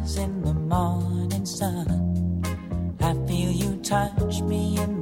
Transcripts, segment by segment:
rise in the morning sun. I feel you touch me in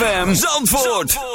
ZFM Zandvoort.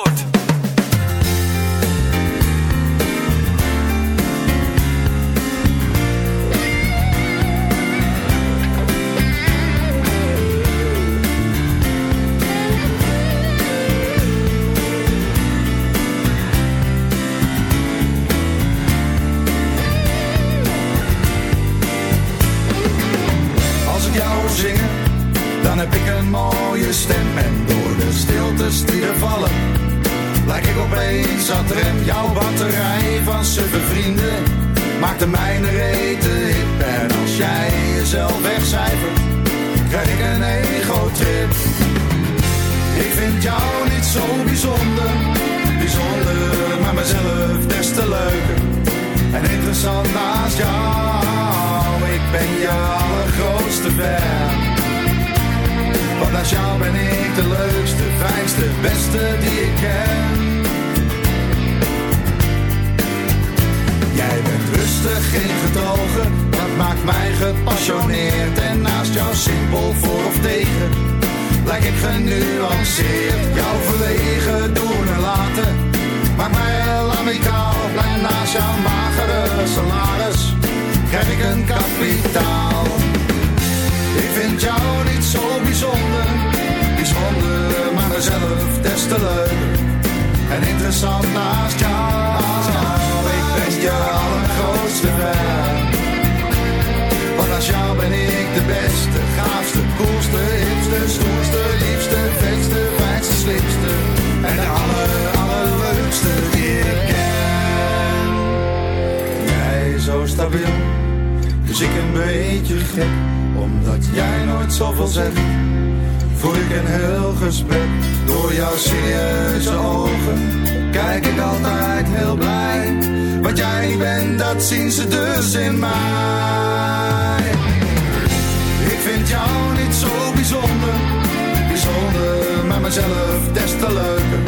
serieuze ogen kijk ik altijd heel blij. Wat jij bent, dat zien ze dus in mij. Ik vind jou niet zo bijzonder, bijzonder, maar mezelf des te leuker.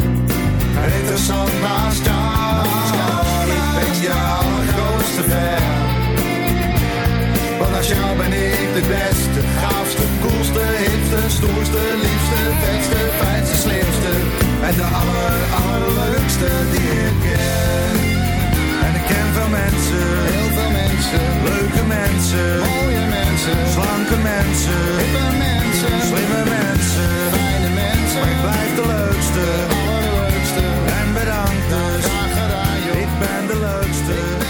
Interessant naast jou, ik ben jouw grootste ver. Want als jou ben ik de beste, gaafste, koelste, hipste, stoerste, liefste, vetste, fijnste, en de aller, allerleukste die ik ken. En ik ken veel mensen, heel veel mensen, leuke mensen, mooie mensen, slanke mensen, hippe mensen, slimme mensen, fijne mensen. Maar ik blijf de leukste, allerleukste. En bedankt dus, ik ben de leukste.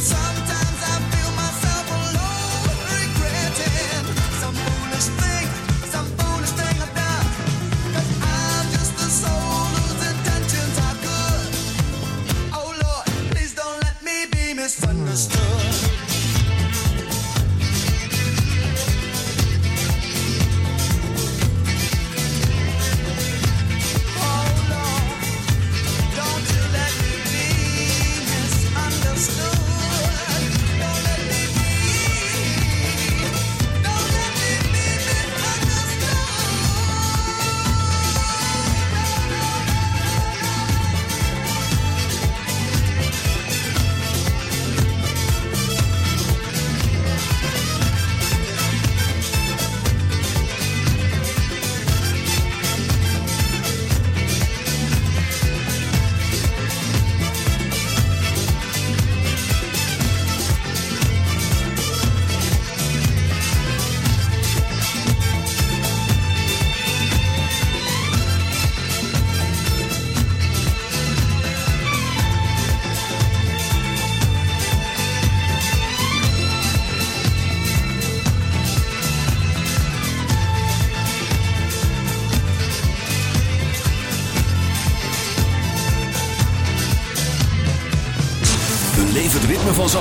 inside.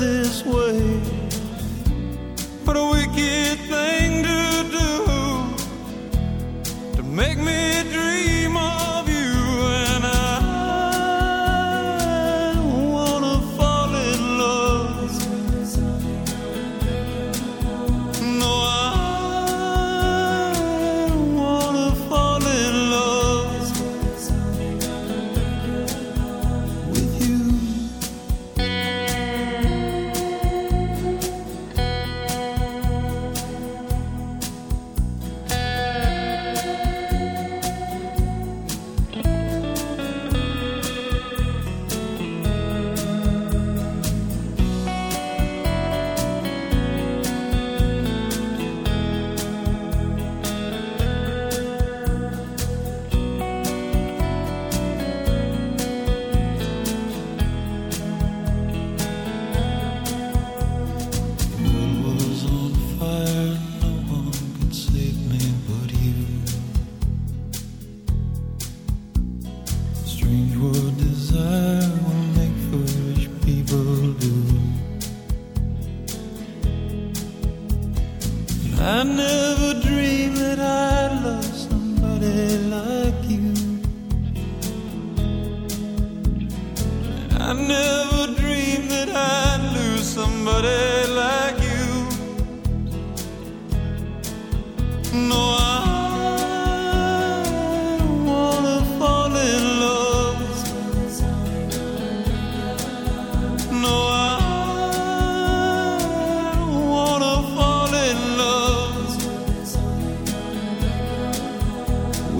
this world.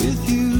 With you.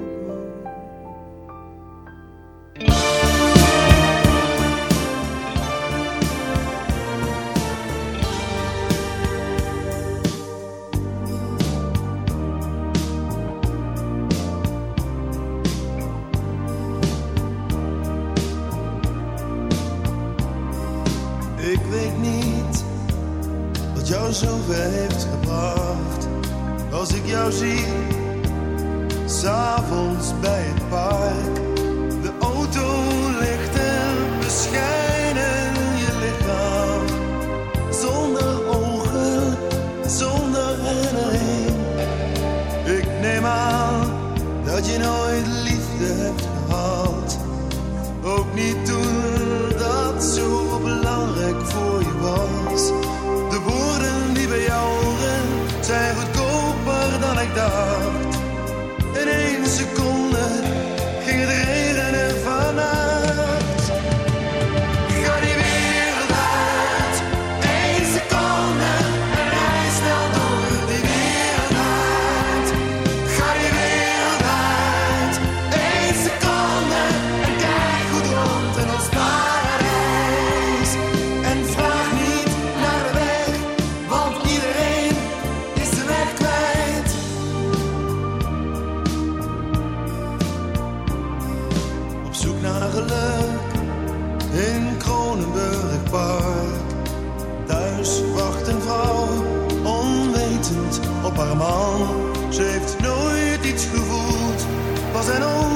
Iets gevoeld, was een ontevredenheid.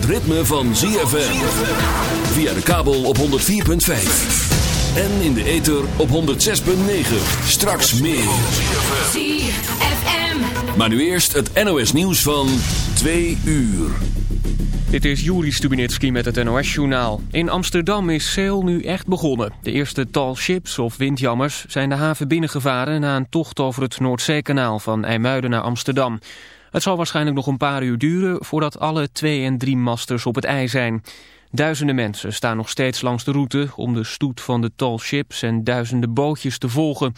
Het ritme van ZFM. Via de kabel op 104.5. En in de ether op 106.9. Straks meer. ZFM. Maar nu eerst het NOS nieuws van 2 uur. Dit is Juri Stubinitski met het NOS-journaal. In Amsterdam is Sail nu echt begonnen. De eerste tall ships of windjammers zijn de haven binnengevaren... na een tocht over het Noordzeekanaal van IJmuiden naar Amsterdam. Het zal waarschijnlijk nog een paar uur duren... voordat alle twee- en drie masters op het ij zijn. Duizenden mensen staan nog steeds langs de route... om de stoet van de tall ships en duizenden bootjes te volgen.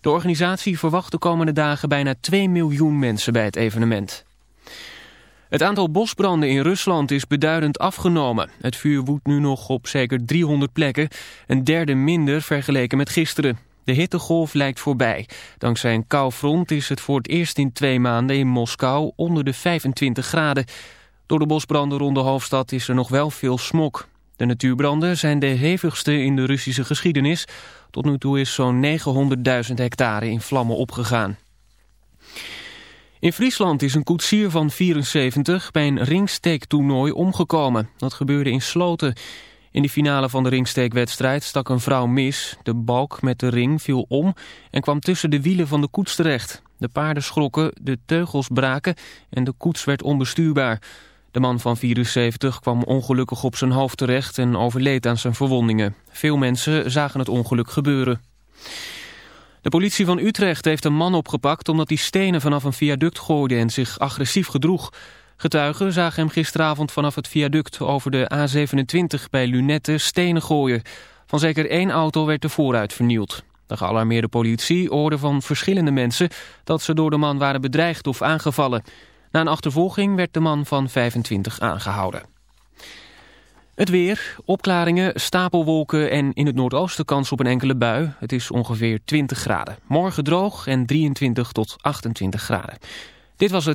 De organisatie verwacht de komende dagen bijna 2 miljoen mensen bij het evenement. Het aantal bosbranden in Rusland is beduidend afgenomen. Het vuur woedt nu nog op zeker 300 plekken, een derde minder vergeleken met gisteren. De hittegolf lijkt voorbij. Dankzij een koufront is het voor het eerst in twee maanden in Moskou onder de 25 graden. Door de bosbranden rond de hoofdstad is er nog wel veel smok. De natuurbranden zijn de hevigste in de Russische geschiedenis. Tot nu toe is zo'n 900.000 hectare in vlammen opgegaan. In Friesland is een koetsier van 74 bij een ringsteektoernooi omgekomen. Dat gebeurde in Sloten. In de finale van de ringsteekwedstrijd stak een vrouw mis. De balk met de ring viel om en kwam tussen de wielen van de koets terecht. De paarden schrokken, de teugels braken en de koets werd onbestuurbaar. De man van 74 kwam ongelukkig op zijn hoofd terecht en overleed aan zijn verwondingen. Veel mensen zagen het ongeluk gebeuren. De politie van Utrecht heeft een man opgepakt omdat hij stenen vanaf een viaduct gooide en zich agressief gedroeg. Getuigen zagen hem gisteravond vanaf het viaduct over de A27 bij Lunette stenen gooien. Van zeker één auto werd de vooruit vernield. De gealarmeerde politie hoorde van verschillende mensen dat ze door de man waren bedreigd of aangevallen. Na een achtervolging werd de man van 25 aangehouden. Het weer, opklaringen, stapelwolken en in het noordoosten kans op een enkele bui. Het is ongeveer 20 graden. Morgen droog en 23 tot 28 graden. Dit was het.